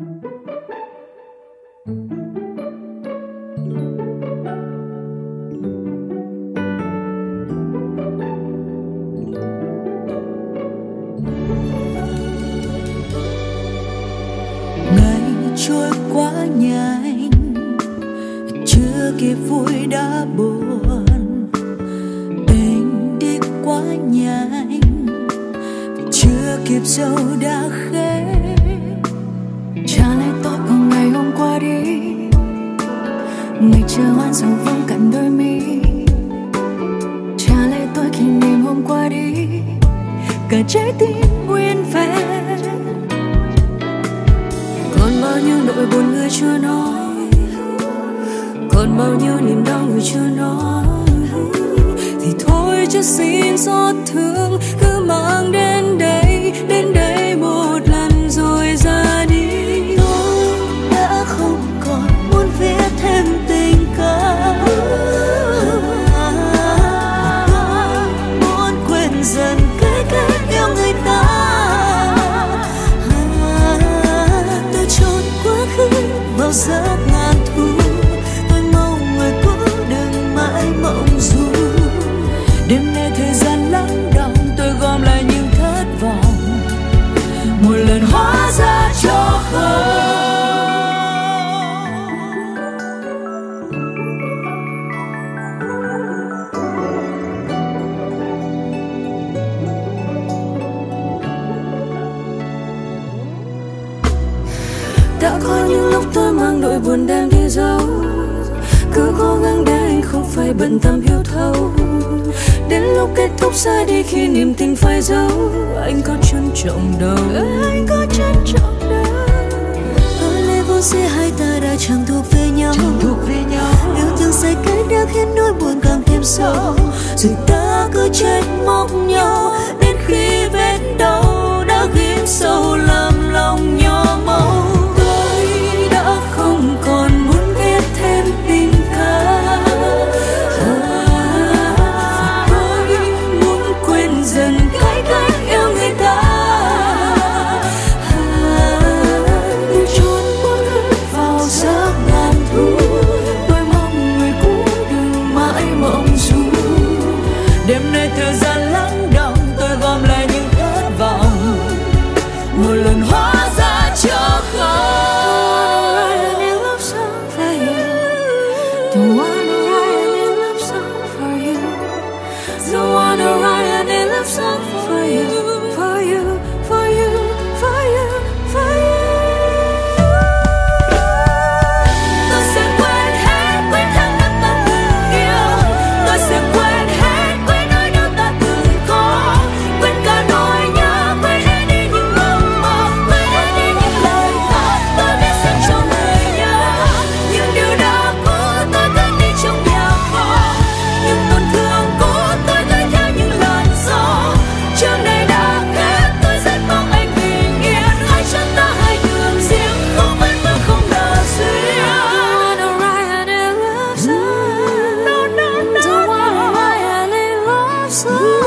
ngày trôi quá nhanh, chưa kịp vui đã buồn. Tình đi quá nhanh, chưa kịp dâu đã khế đi. Ngày chưa hoan sầu vương cạn đôi mi. Trả lại tôi kỷ niệm hôm qua đi. Cả trái tim nguyên vẹn. Còn bao nhiêu nỗi buồn người chưa nói. Còn bao nhiêu niềm đau người chưa nói. Thì thôi chứ xin xót thương. Cứ mang đến đây đến đây. Vào giấc ngàn thu. Tôi mong người cũ đừng mãi mộng du. Đêm nay thời gian lắng đọng, tôi gom lại những thất vọng. Một lần hóa ra cho không. Đã có những mang nỗi buồn đem đi giấu cứ cố gắng để anh không phải bận tâm hiểu thấu. Đến lúc kết thúc ra đi khi niềm tin phai dấu anh có trân trọng đâu. Anh có trân trọng đâu. Lẽ vô sẽ hai ta đã chẳng thuộc về nhau. Chẳng thuộc về nhau. Yêu thương say cách đã khiến nỗi buồn càng thêm sâu. Rồi ta cứ trách móc nhau đêm nay thời gian lắng đọng, tôi gom lại những khát vọng một lần hóa ra cho khói Don't wanna write a new love song for you. Don't wanna write a new love song. slow.